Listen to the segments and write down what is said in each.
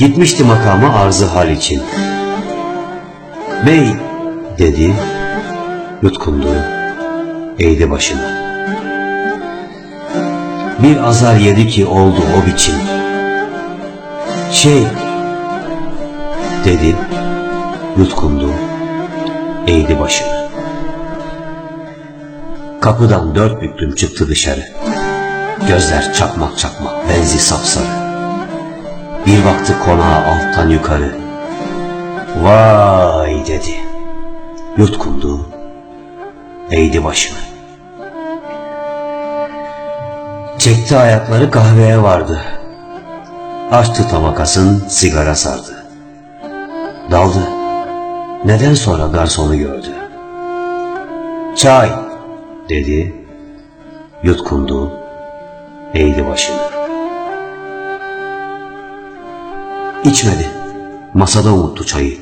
Gitmişti makama arzı hal için. Bey dedi, yutkundu, eğdi başını. Bir azar yedi ki oldu o biçim. Şey, dedi, yutkundu, eğdi başını. Kapıdan dört büklüm çıktı dışarı. Gözler çakmak çakmak, benzi sapsarı. Bir baktı konağa alttan yukarı. Vay dedi. Yutkundu, eğdi başını. Çekti ayakları kahveye vardı. Açtı tamakasın, sigara sardı. Daldı. Neden sonra garsonu gördü. Çay dedi. Yutkundu, eğdi başını. İçmedi. Masada unuttu çayı.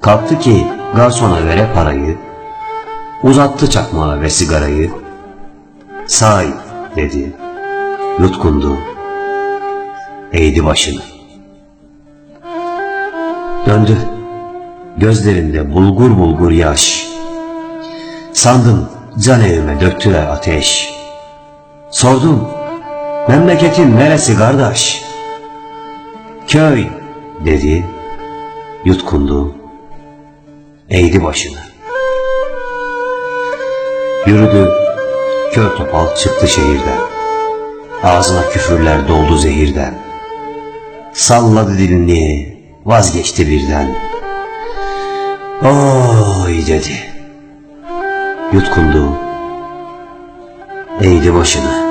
Kalktı ki garsona vere parayı. Uzattı çakmağı ve sigarayı. Say dedi. Yutkundu. Eğdi başını. Döndü. Gözlerinde bulgur bulgur yaş. Sandım can evime döktüler ateş. Sordum. Memleketin neresi kardeş? Köy dedi. Yutkundu. Eğdi başını. Yürüdü. Kör topal çıktı şehirden. Ağzına küfürler doldu zehirden. Salladı dilini, vazgeçti birden. Oy dedi. Yutkundu. Eğdi başını.